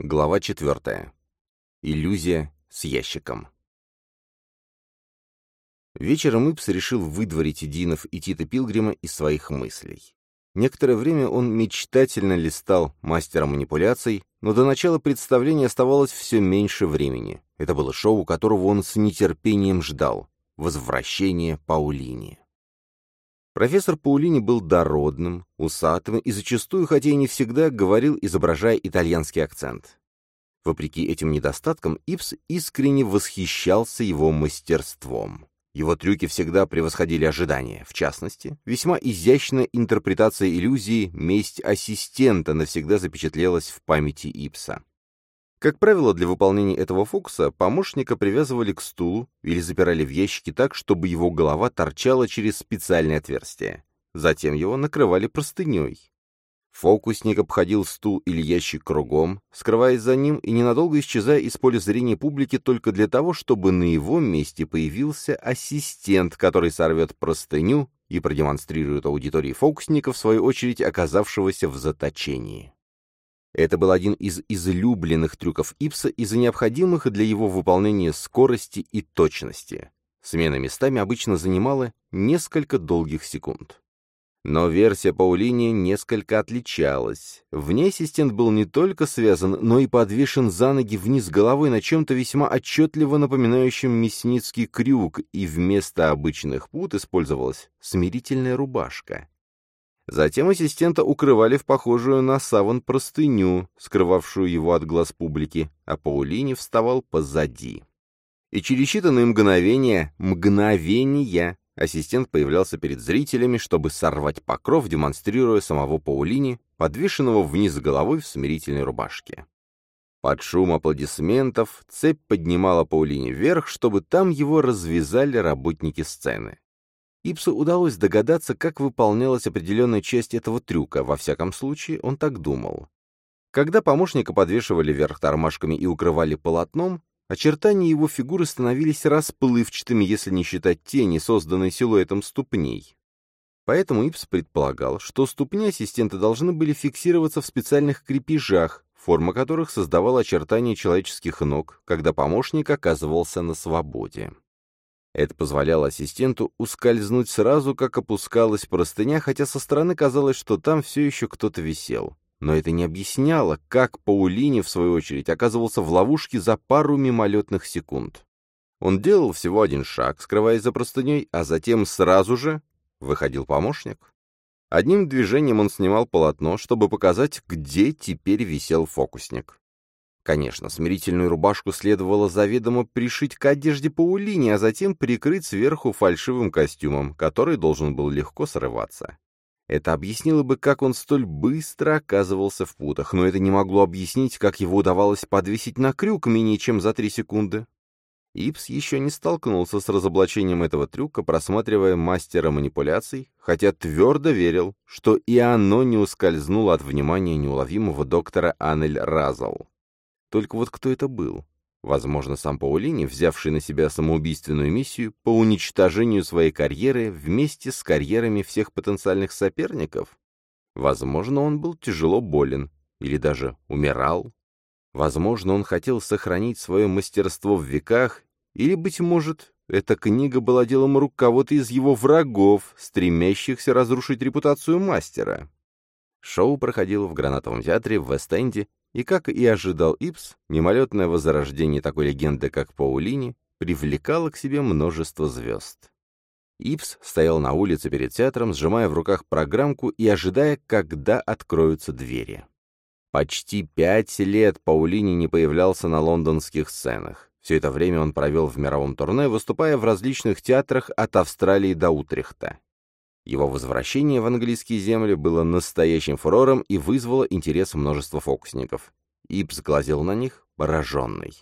Глава четвертая. Иллюзия с ящиком. Вечером Ипс решил выдворить Динов и Тита Пилгрима из своих мыслей. Некоторое время он мечтательно листал мастера манипуляций, но до начала представления оставалось все меньше времени. Это было шоу, которого он с нетерпением ждал. Возвращение Паулини. Профессор Паулини был дородным, усатым и зачастую, хотя и не всегда, говорил, изображая итальянский акцент. Вопреки этим недостаткам, Ипс искренне восхищался его мастерством. Его трюки всегда превосходили ожидания. В частности, весьма изящная интерпретация иллюзии «месть ассистента» навсегда запечатлелась в памяти Ипса. Как правило, для выполнения этого фокуса помощника привязывали к стулу или запирали в ящике так, чтобы его голова торчала через специальное отверстие. Затем его накрывали простыней. Фокусник обходил стул или ящик кругом, скрываясь за ним и ненадолго исчезая из поля зрения публики только для того, чтобы на его месте появился ассистент, который сорвет простыню и продемонстрирует аудитории фокусника, в свою очередь оказавшегося в заточении. Это был один из излюбленных трюков Ипса из-за необходимых для его выполнения скорости и точности. Смена местами обычно занимала несколько долгих секунд. Но версия Паулини несколько отличалась. В ней ассистент был не только связан, но и подвешен за ноги вниз головой на чем-то весьма отчетливо напоминающем мясницкий крюк, и вместо обычных пут использовалась смирительная рубашка. Затем ассистента укрывали в похожую на саван простыню, скрывавшую его от глаз публики, а Паулини вставал позади. И через считанные мгновения, мгновения, ассистент появлялся перед зрителями, чтобы сорвать покров, демонстрируя самого Паулини, подвешенного вниз головой в смирительной рубашке. Под шум аплодисментов цепь поднимала Паулини вверх, чтобы там его развязали работники сцены. Ипсу удалось догадаться, как выполнялась определенная часть этого трюка, во всяком случае, он так думал. Когда помощника подвешивали вверх тормашками и укрывали полотном, очертания его фигуры становились расплывчатыми, если не считать тени, созданной силуэтом ступней. Поэтому Ипс предполагал, что ступни ассистента должны были фиксироваться в специальных крепежах, форма которых создавала очертания человеческих ног, когда помощник оказывался на свободе. Это позволяло ассистенту ускользнуть сразу, как опускалась простыня, хотя со стороны казалось, что там все еще кто-то висел. Но это не объясняло, как Паулини, в свою очередь, оказывался в ловушке за пару мимолетных секунд. Он делал всего один шаг, скрываясь за простыней, а затем сразу же выходил помощник. Одним движением он снимал полотно, чтобы показать, где теперь висел фокусник. Конечно, смирительную рубашку следовало заведомо пришить к одежде Паулини, а затем прикрыть сверху фальшивым костюмом, который должен был легко срываться. Это объяснило бы, как он столь быстро оказывался в путах, но это не могло объяснить, как его удавалось подвесить на крюк менее чем за три секунды. Ипс еще не столкнулся с разоблачением этого трюка, просматривая мастера манипуляций, хотя твердо верил, что и оно не ускользнуло от внимания неуловимого доктора Аннель Разл. Только вот кто это был? Возможно, сам Паулини, взявший на себя самоубийственную миссию по уничтожению своей карьеры вместе с карьерами всех потенциальных соперников? Возможно, он был тяжело болен или даже умирал. Возможно, он хотел сохранить свое мастерство в веках, или, быть может, эта книга была делом рук кого-то из его врагов, стремящихся разрушить репутацию мастера. Шоу проходило в Гранатовом театре в Вест-Энде и, как и ожидал Ипс, мимолетное возрождение такой легенды, как Паулини, привлекало к себе множество звезд. Ипс стоял на улице перед театром, сжимая в руках программку и ожидая, когда откроются двери. Почти пять лет Паулини не появлялся на лондонских сценах. Все это время он провел в мировом турне, выступая в различных театрах от Австралии до Утрехта. Его возвращение в английские земли было настоящим фурором и вызвало интерес множества фокусников. Ипс глазел на них, пораженный.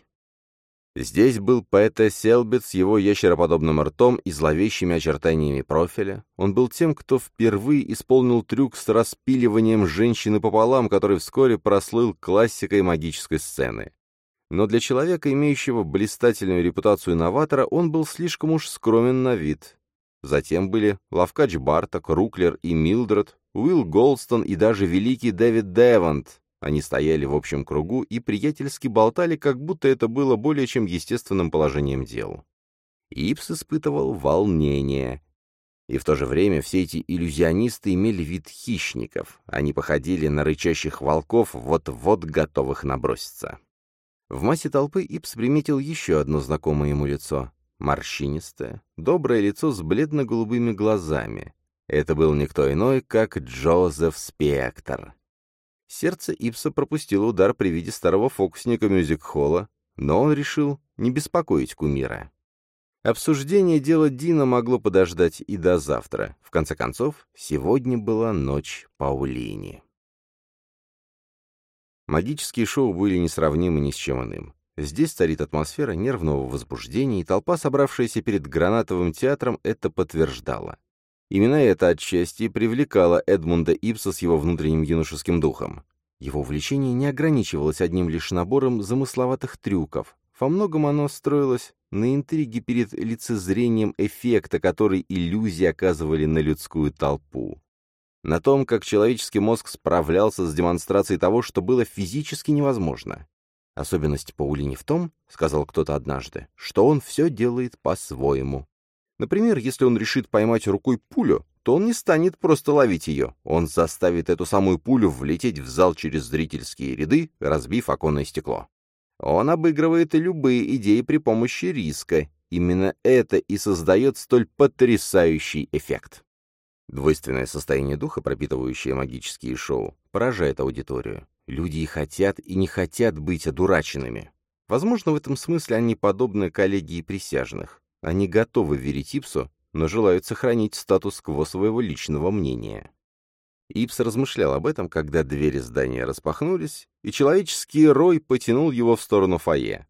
Здесь был Пэта Селбит с его ящероподобным ртом и зловещими очертаниями профиля. Он был тем, кто впервые исполнил трюк с распиливанием женщины пополам, который вскоре прослыл классикой магической сцены. Но для человека, имеющего блистательную репутацию новатора, он был слишком уж скромен на вид, Затем были Лавкач Барток, Руклер и Милдред, Уилл Голстон и даже великий Дэвид Девант, Они стояли в общем кругу и приятельски болтали, как будто это было более чем естественным положением дел. Ипс испытывал волнение. И в то же время все эти иллюзионисты имели вид хищников. Они походили на рычащих волков, вот-вот готовых наброситься. В массе толпы Ипс приметил еще одно знакомое ему лицо. Морщинистое, доброе лицо с бледно-голубыми глазами. Это был никто иной, как Джозеф Спектр. Сердце Ипса пропустило удар при виде старого фокусника мюзик-холла, но он решил не беспокоить кумира. Обсуждение дела Дина могло подождать и до завтра. В конце концов, сегодня была ночь Паулини. Магические шоу были несравнимы ни с чем иным. Здесь царит атмосфера нервного возбуждения, и толпа, собравшаяся перед гранатовым театром, это подтверждала. Именно это отчасти привлекало Эдмунда Ипса с его внутренним юношеским духом. Его увлечение не ограничивалось одним лишь набором замысловатых трюков. Во многом оно строилось на интриге перед лицезрением эффекта, который иллюзии оказывали на людскую толпу. На том, как человеческий мозг справлялся с демонстрацией того, что было физически невозможно. Особенность Паулини в том, сказал кто-то однажды, что он все делает по-своему. Например, если он решит поймать рукой пулю, то он не станет просто ловить ее. Он заставит эту самую пулю влететь в зал через зрительские ряды, разбив оконное стекло. Он обыгрывает любые идеи при помощи риска. Именно это и создает столь потрясающий эффект. Двойственное состояние духа, пропитывающее магические шоу, поражает аудиторию. Люди и хотят, и не хотят быть одураченными. Возможно, в этом смысле они подобны коллегии присяжных. Они готовы верить Ипсу, но желают сохранить статус-кво своего личного мнения. Ипс размышлял об этом, когда двери здания распахнулись, и человеческий рой потянул его в сторону фойе.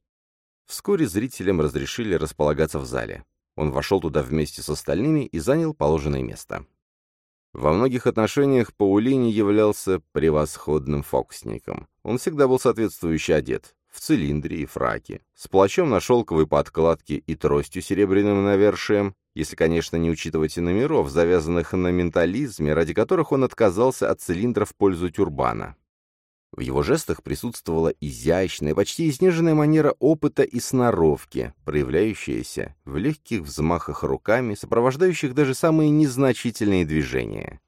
Вскоре зрителям разрешили располагаться в зале. Он вошел туда вместе с остальными и занял положенное место. Во многих отношениях Паулини являлся превосходным фокусником. Он всегда был соответствующе одет в цилиндре и фраке, с плащом на шелковой подкладке и тростью серебряным навершием, если, конечно, не учитывать и номеров, завязанных на ментализме, ради которых он отказался от цилиндра в пользу тюрбана. В его жестах присутствовала изящная, почти изнеженная манера опыта и сноровки, проявляющаяся в легких взмахах руками, сопровождающих даже самые незначительные движения.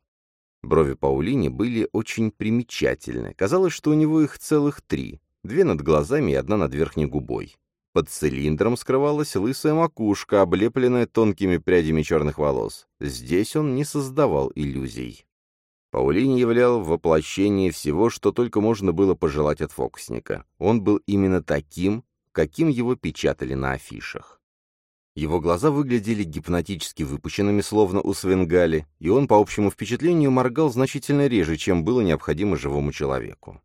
Брови Паулини были очень примечательны. Казалось, что у него их целых три, две над глазами и одна над верхней губой. Под цилиндром скрывалась лысая макушка, облепленная тонкими прядями черных волос. Здесь он не создавал иллюзий. Паулини являл воплощение всего, что только можно было пожелать от фокусника. Он был именно таким, каким его печатали на афишах. Его глаза выглядели гипнотически выпущенными, словно у Свенгали, и он, по общему впечатлению, моргал значительно реже, чем было необходимо живому человеку.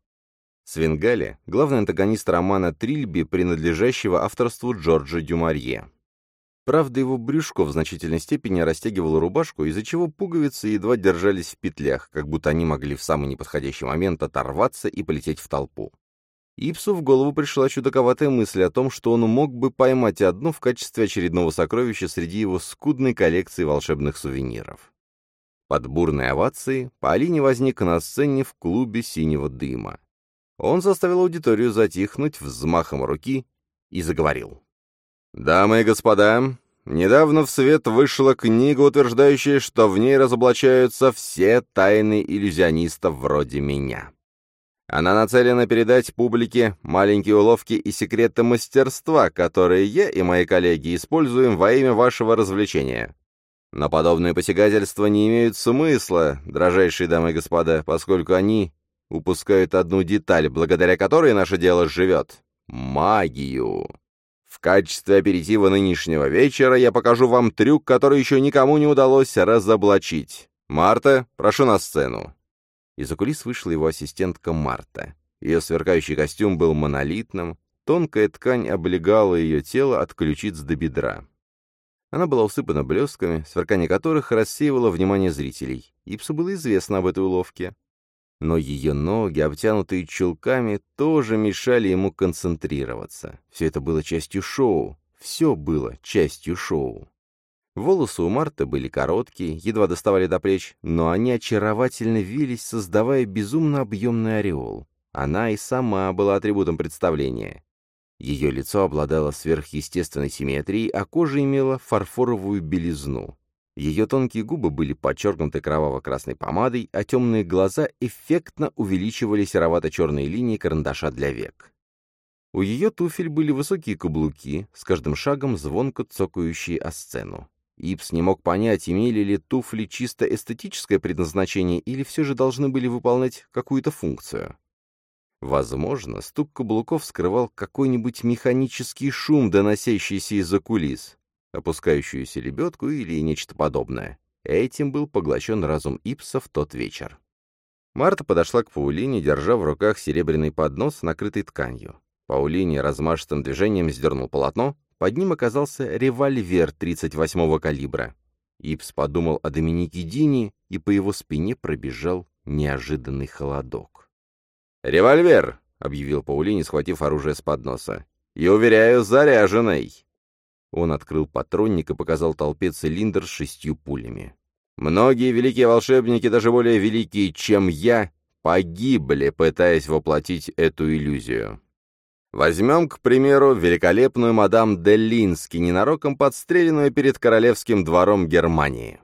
Свенгали — главный антагонист романа Трильби, принадлежащего авторству Джорджа Дюмарье. Правда, его брюшко в значительной степени растягивало рубашку, из-за чего пуговицы едва держались в петлях, как будто они могли в самый неподходящий момент оторваться и полететь в толпу. Ипсу в голову пришла чудаковатая мысль о том, что он мог бы поймать одну в качестве очередного сокровища среди его скудной коллекции волшебных сувениров. Под бурной овацией Полине возник на сцене в клубе синего дыма. Он заставил аудиторию затихнуть взмахом руки и заговорил. «Дамы и господа, недавно в свет вышла книга, утверждающая, что в ней разоблачаются все тайны иллюзионистов вроде меня. Она нацелена передать публике маленькие уловки и секреты мастерства, которые я и мои коллеги используем во имя вашего развлечения. Но подобные посягательства не имеют смысла, дрожайшие дамы и господа, поскольку они упускают одну деталь, благодаря которой наше дело живет — магию. Качестве аперитива нынешнего вечера я покажу вам трюк, который еще никому не удалось разоблачить. Марта, прошу на сцену». Из-за кулис вышла его ассистентка Марта. Ее сверкающий костюм был монолитным, тонкая ткань облегала ее тело от ключиц до бедра. Она была усыпана блесками, сверкание которых рассеивало внимание зрителей. Ипсу было известно об этой уловке но ее ноги, обтянутые чулками, тоже мешали ему концентрироваться. Все это было частью шоу. Все было частью шоу. Волосы у Марта были короткие, едва доставали до плеч, но они очаровательно вились, создавая безумно объемный ореол. Она и сама была атрибутом представления. Ее лицо обладало сверхъестественной симметрией, а кожа имела фарфоровую белизну. Ее тонкие губы были подчеркнуты кроваво-красной помадой, а темные глаза эффектно увеличивали серовато-черные линии карандаша для век. У ее туфель были высокие каблуки, с каждым шагом звонко цокающие о сцену. Ипс не мог понять, имели ли туфли чисто эстетическое предназначение или все же должны были выполнять какую-то функцию. Возможно, стук каблуков скрывал какой-нибудь механический шум, доносящийся из-за кулис, опускающуюся лебедку или нечто подобное. Этим был поглощен разум Ипса в тот вечер. Марта подошла к Паулине, держа в руках серебряный поднос, накрытый тканью. Паулине размашистым движением сдернул полотно, под ним оказался револьвер 38-го калибра. Ипс подумал о Доминике Дини, и по его спине пробежал неожиданный холодок. «Револьвер!» — объявил Паулини, схватив оружие с подноса. «И, уверяю, заряженный!» Он открыл патронник и показал толпе цилиндр с шестью пулями. «Многие великие волшебники, даже более великие, чем я, погибли, пытаясь воплотить эту иллюзию. Возьмем, к примеру, великолепную мадам Деллински, ненароком подстреленную перед королевским двором Германии.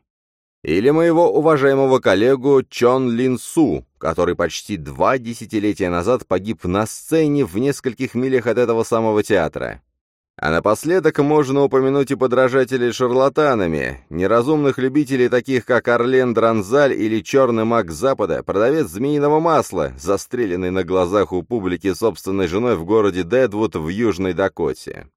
Или моего уважаемого коллегу Чон Лин Су, который почти два десятилетия назад погиб на сцене в нескольких милях от этого самого театра. А напоследок можно упомянуть и подражателей шарлатанами, неразумных любителей таких, как Орлен Дранзаль или Черный маг Запада, продавец змеиного масла, застреленный на глазах у публики собственной женой в городе Дэдвуд в Южной Дакоте.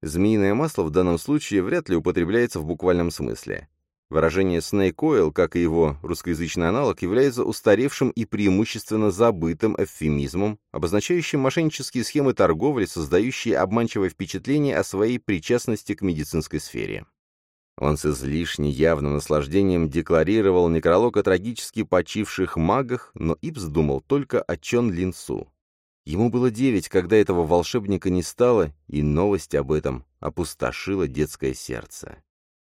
Змеиное масло в данном случае вряд ли употребляется в буквальном смысле. Выражение «snake oil», как и его русскоязычный аналог, является устаревшим и преимущественно забытым эвфемизмом, обозначающим мошеннические схемы торговли, создающие обманчивое впечатление о своей причастности к медицинской сфере. Он с излишне явным наслаждением декларировал некролог о трагически почивших магах, но Ипс думал только о Чон Линсу. Ему было девять, когда этого волшебника не стало, и новость об этом опустошила детское сердце.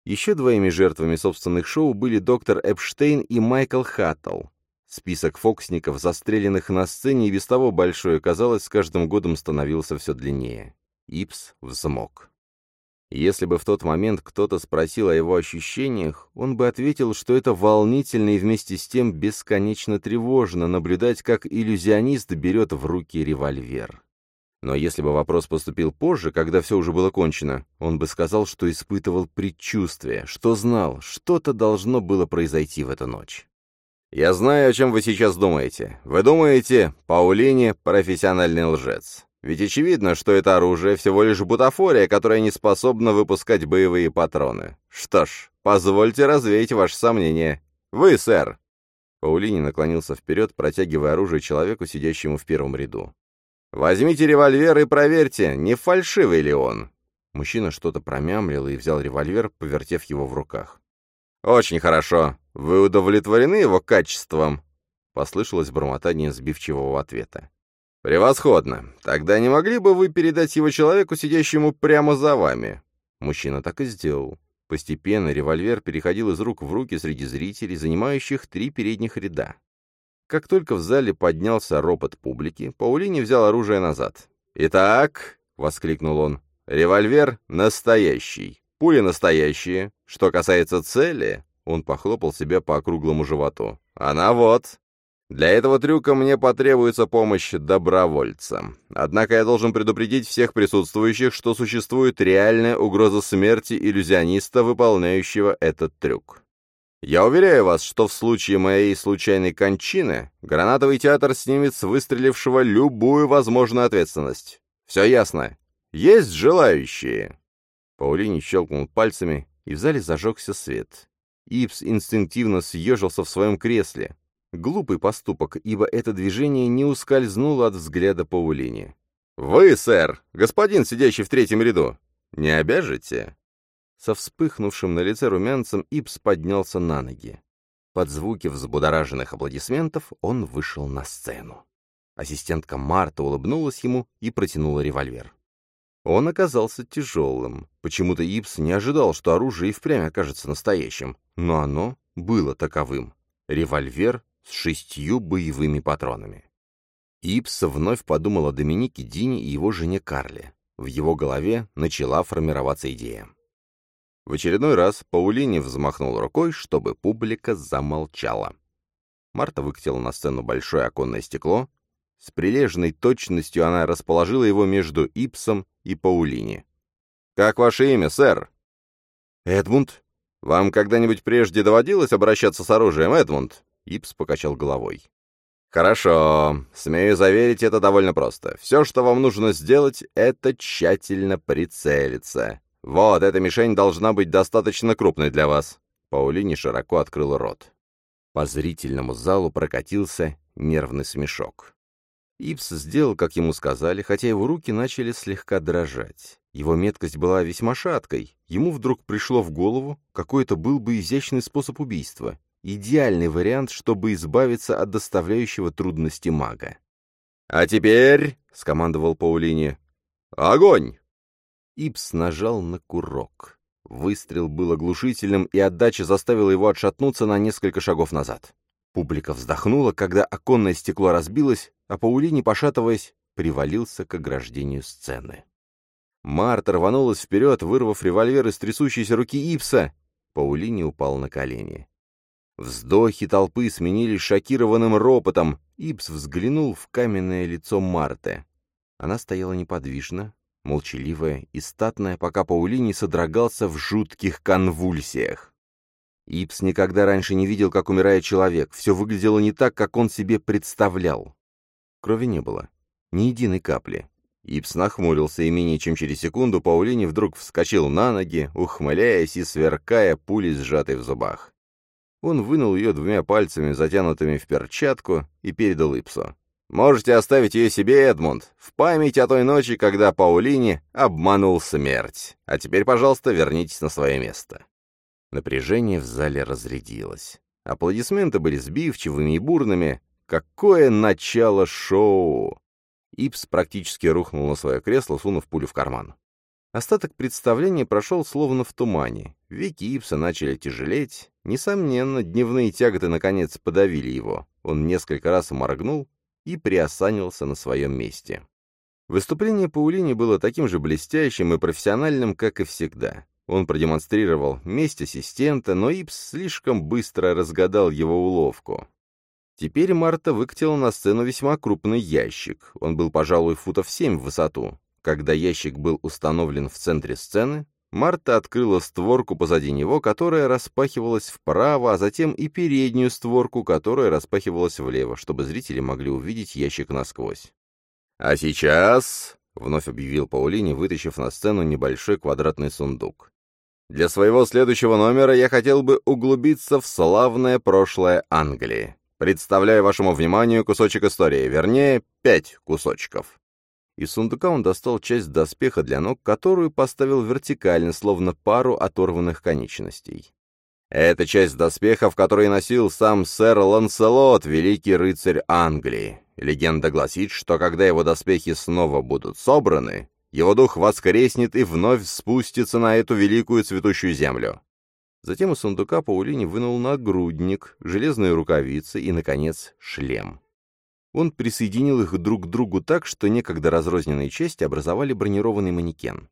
Еще двоими жертвами собственных шоу были доктор Эпштейн и Майкл Хаттл. Список фоксников, застреленных на сцене, и без того большой, казалось, с каждым годом становился все длиннее. Ипс взмок. Если бы в тот момент кто-то спросил о его ощущениях, он бы ответил, что это волнительно и вместе с тем бесконечно тревожно наблюдать, как иллюзионист берет в руки револьвер. Но если бы вопрос поступил позже, когда все уже было кончено, он бы сказал, что испытывал предчувствие, что знал, что-то должно было произойти в эту ночь. «Я знаю, о чем вы сейчас думаете. Вы думаете, Паулине — профессиональный лжец. Ведь очевидно, что это оружие всего лишь бутафория, которая не способна выпускать боевые патроны. Что ж, позвольте развеять ваши сомнения. Вы, сэр!» Паулини наклонился вперед, протягивая оружие человеку, сидящему в первом ряду. «Возьмите револьвер и проверьте, не фальшивый ли он». Мужчина что-то промямлил и взял револьвер, повертев его в руках. «Очень хорошо. Вы удовлетворены его качеством?» Послышалось бормотание сбивчивого ответа. «Превосходно. Тогда не могли бы вы передать его человеку, сидящему прямо за вами?» Мужчина так и сделал. Постепенно револьвер переходил из рук в руки среди зрителей, занимающих три передних ряда. Как только в зале поднялся ропот публики, Паулини взял оружие назад. «Итак», — воскликнул он, — «револьвер настоящий, пули настоящие. Что касается цели...» Он похлопал себя по округлому животу. «Она вот. Для этого трюка мне потребуется помощь добровольца. Однако я должен предупредить всех присутствующих, что существует реальная угроза смерти иллюзиониста, выполняющего этот трюк. Я уверяю вас, что в случае моей случайной кончины гранатовый театр снимет с выстрелившего любую возможную ответственность. Все ясно. Есть желающие?» Паулини щелкнул пальцами, и в зале зажегся свет. Ипс инстинктивно съежился в своем кресле. Глупый поступок, ибо это движение не ускользнуло от взгляда Паулини. «Вы, сэр, господин, сидящий в третьем ряду, не обяжете?» Со вспыхнувшим на лице румянцем Ипс поднялся на ноги. Под звуки взбудораженных аплодисментов он вышел на сцену. Ассистентка Марта улыбнулась ему и протянула револьвер. Он оказался тяжелым. Почему-то Ипс не ожидал, что оружие и впрямь окажется настоящим, но оно было таковым. Револьвер с шестью боевыми патронами. Ипс вновь подумал о Доминике Дине и его жене Карле. В его голове начала формироваться идея. В очередной раз Паулини взмахнул рукой, чтобы публика замолчала. Марта выкатила на сцену большое оконное стекло. С прилежной точностью она расположила его между Ипсом и Паулини. «Как ваше имя, сэр?» «Эдмунд». «Вам когда-нибудь прежде доводилось обращаться с оружием, Эдмунд?» Ипс покачал головой. «Хорошо. Смею заверить, это довольно просто. Все, что вам нужно сделать, это тщательно прицелиться. Вот, эта мишень должна быть достаточно крупной для вас». Паулини широко открыл рот. По зрительному залу прокатился нервный смешок. Ипс сделал, как ему сказали, хотя его руки начали слегка дрожать. Его меткость была весьма шаткой. Ему вдруг пришло в голову, какой это был бы изящный способ убийства. Идеальный вариант, чтобы избавиться от доставляющего трудности мага. «А теперь», — скомандовал Паулини, — «огонь!» Ипс нажал на курок. Выстрел был оглушительным, и отдача заставила его отшатнуться на несколько шагов назад. Публика вздохнула, когда оконное стекло разбилось, а Паулини, пошатываясь, привалился к ограждению сцены. Марта рванулась вперед, вырвав револьвер из трясущейся руки Ипса. Паулини упал на колени. Вздохи толпы сменились шокированным ропотом. Ипс взглянул в каменное лицо Марты. Она стояла неподвижно, молчаливая и статная, пока Паулини содрогался в жутких конвульсиях. Ипс никогда раньше не видел, как умирает человек. Все выглядело не так, как он себе представлял. Крови не было. Ни единой капли. Ипс нахмурился, и менее чем через секунду Паулини вдруг вскочил на ноги, ухмыляясь и сверкая пулей, сжатой в зубах. Он вынул ее двумя пальцами, затянутыми в перчатку, и передал Ипсу. «Можете оставить ее себе, Эдмунд, в память о той ночи, когда Паулини обманул смерть. А теперь, пожалуйста, вернитесь на свое место». Напряжение в зале разрядилось. Аплодисменты были сбивчивыми и бурными. Какое начало шоу! Ипс практически рухнул на свое кресло, сунув пулю в карман. Остаток представления прошел словно в тумане. Веки Ипса начали тяжелеть. Несомненно, дневные тяготы наконец подавили его. Он несколько раз моргнул и приосанился на своем месте. Выступление Паулини было таким же блестящим и профессиональным, как и всегда. Он продемонстрировал месть ассистента, но Ипс слишком быстро разгадал его уловку. Теперь Марта выкатила на сцену весьма крупный ящик. Он был, пожалуй, футов семь в высоту. Когда ящик был установлен в центре сцены, Марта открыла створку позади него, которая распахивалась вправо, а затем и переднюю створку, которая распахивалась влево, чтобы зрители могли увидеть ящик насквозь. «А сейчас...» — вновь объявил Паулини, вытащив на сцену небольшой квадратный сундук. «Для своего следующего номера я хотел бы углубиться в славное прошлое Англии. Представляю вашему вниманию кусочек истории, вернее, пять кусочков. Из сундука он достал часть доспеха для ног, которую поставил вертикально, словно пару оторванных конечностей. Это часть доспеха, в которой носил сам сэр Ланселот, великий рыцарь Англии. Легенда гласит, что когда его доспехи снова будут собраны, его дух воскреснет и вновь спустится на эту великую цветущую землю. Затем из сундука Паулини вынул нагрудник, железные рукавицы и, наконец, шлем. Он присоединил их друг к другу так, что некогда разрозненные части образовали бронированный манекен.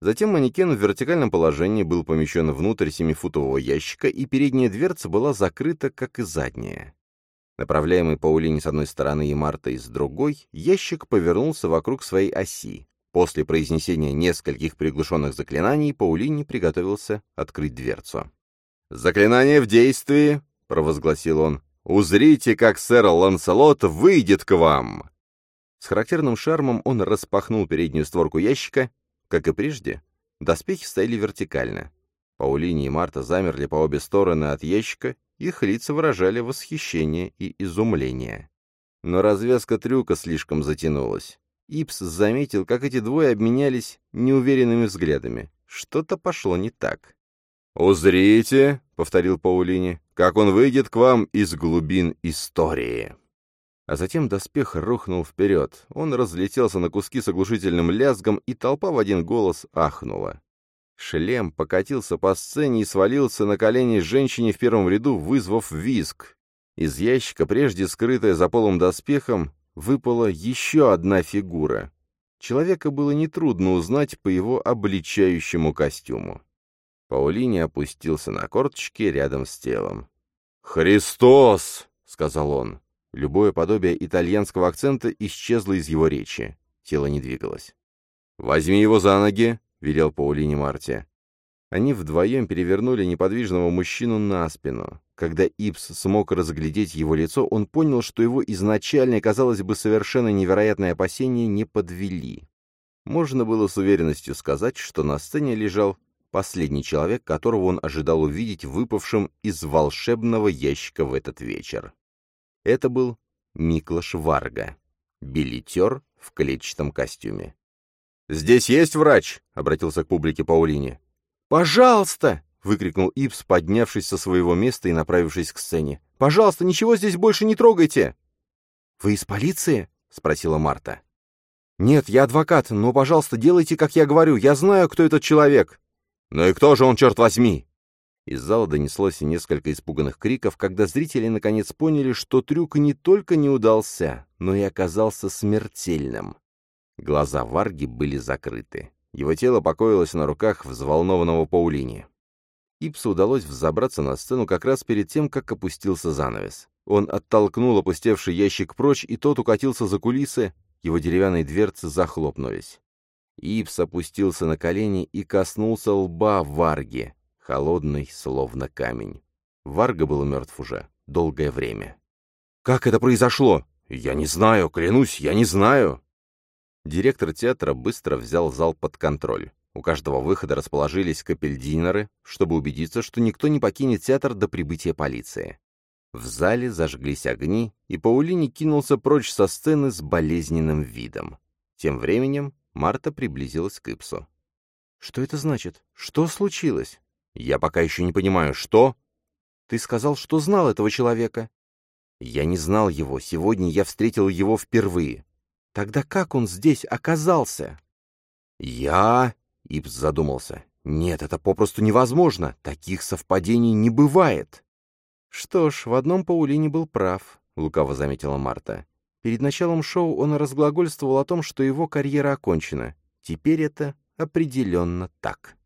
Затем манекен в вертикальном положении был помещен внутрь семифутового ящика, и передняя дверца была закрыта, как и задняя. Направляемый Паулини с одной стороны и Мартой с другой, ящик повернулся вокруг своей оси. После произнесения нескольких приглушенных заклинаний Паулини приготовился открыть дверцу. «Заклинание в действии!» — провозгласил он. Узрите, как сэр Ланселот выйдет к вам!» С характерным шармом он распахнул переднюю створку ящика. Как и прежде, доспехи стояли вертикально. Паулини и Марта замерли по обе стороны от ящика, их лица выражали восхищение и изумление. Но развязка трюка слишком затянулась. Ипс заметил, как эти двое обменялись неуверенными взглядами. Что-то пошло не так. «Узрите», — повторил Паулини, — «как он выйдет к вам из глубин истории». А затем доспех рухнул вперед. Он разлетелся на куски с оглушительным лязгом, и толпа в один голос ахнула. Шлем покатился по сцене и свалился на колени женщине в первом ряду, вызвав визг. Из ящика, прежде скрытая за полом доспехом, выпала еще одна фигура. Человека было нетрудно узнать по его обличающему костюму. Паулини опустился на корточки рядом с телом. «Христос!» — сказал он. Любое подобие итальянского акцента исчезло из его речи. Тело не двигалось. «Возьми его за ноги!» — велел Паулини Марти. Они вдвоем перевернули неподвижного мужчину на спину. Когда Ипс смог разглядеть его лицо, он понял, что его изначально, казалось бы, совершенно невероятные опасения не подвели. Можно было с уверенностью сказать, что на сцене лежал последний человек, которого он ожидал увидеть выпавшим из волшебного ящика в этот вечер. Это был Миклаш Варга, билетер в клетчатом костюме. «Здесь есть врач?» — обратился к публике Паулини. «Пожалуйста!» — выкрикнул Ипс, поднявшись со своего места и направившись к сцене. «Пожалуйста, ничего здесь больше не трогайте!» «Вы из полиции?» — спросила Марта. «Нет, я адвокат, но, пожалуйста, делайте, как я говорю. Я знаю, кто этот человек». «Ну и кто же он, черт возьми?» Из зала донеслось несколько испуганных криков, когда зрители наконец поняли, что трюк не только не удался, но и оказался смертельным. Глаза Варги были закрыты. Его тело покоилось на руках взволнованного Паулини. Ипсу удалось взобраться на сцену как раз перед тем, как опустился занавес. Он оттолкнул опустевший ящик прочь, и тот укатился за кулисы, его деревянные дверцы захлопнулись. Ипс опустился на колени и коснулся лба Варги, холодный, словно камень. Варга был мертв уже долгое время. «Как это произошло?» «Я не знаю, клянусь, я не знаю!» Директор театра быстро взял зал под контроль. У каждого выхода расположились капельдинеры, чтобы убедиться, что никто не покинет театр до прибытия полиции. В зале зажглись огни, и Паулини кинулся прочь со сцены с болезненным видом. Тем временем Марта приблизилась к Ипсу. «Что это значит? Что случилось?» «Я пока еще не понимаю, что...» «Ты сказал, что знал этого человека». «Я не знал его. Сегодня я встретил его впервые. Тогда как он здесь оказался? Я... Ипс задумался. Нет, это попросту невозможно. Таких совпадений не бывает. Что ж, в одном Паулине был прав, лукаво заметила Марта. Перед началом шоу он разглагольствовал о том, что его карьера окончена. Теперь это определенно так.